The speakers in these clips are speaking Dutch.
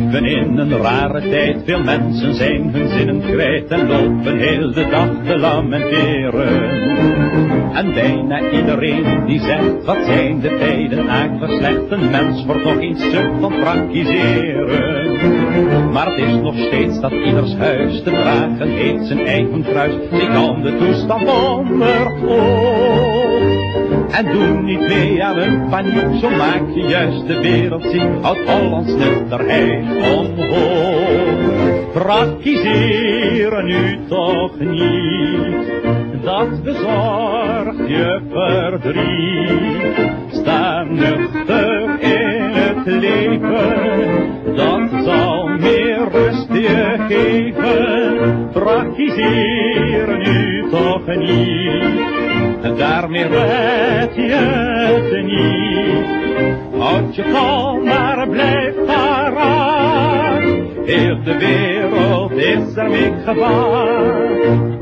een rare tijd, veel mensen zijn hun zinnen kwijt en lopen heel de dag te lamenteren. En bijna iedereen die zegt, wat zijn de tijden eigenlijk slecht, een mens wordt nog eens stuk van praktiseren. Maar het is nog steeds dat ieders huis te dragen heeft zijn eigen kruis, die kan de toestand onder en doe niet mee aan een paniek, zo maak je juist de wereld zien. Houd Hollands nutterheid omhoog. Praktiseren nu toch niet, dat bezorgt je verdriet. Sta nuchter in het leven, dat zal meer rust je geven. Praktiseren nu toch niet daarmee red je het niet. Houd je kalm, maar blijf paraat. Heel de wereld is er mee gevaar.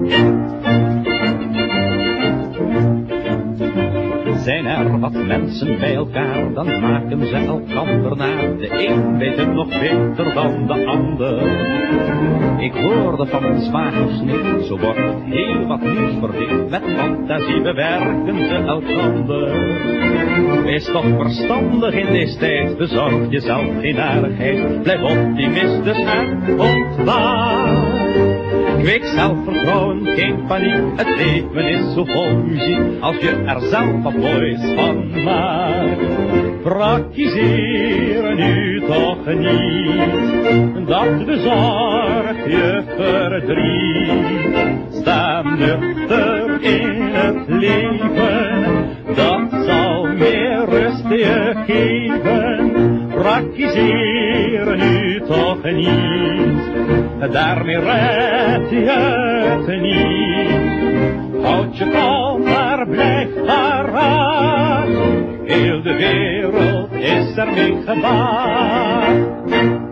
Zijn er wat mensen bij elkaar, dan maken ze elkander na. De een weet het nog beter dan de ander. Ik hoorde van een zwagers niet, zo wordt heel wat nieuws verdicht. Met fantasie bewerken ze elkander. Wees toch verstandig in deze tijd, bezorg jezelf geen aardigheid. Blijf optimistisch en ontwaar. Kweek zelfvertrouwen, geen paniek, het leven is zo vol muziek, als je er zelf wat moois van maakt. Praktiseren nu toch niet, dat bezorgt je verdriet. Sta nuchter in het leven, dat zal meer rust je geven. Praktiseren nu toch niet, daarmee red je het niet. Houd je kalm, maar blijf paraat. Heel de wereld is er mee gebaat.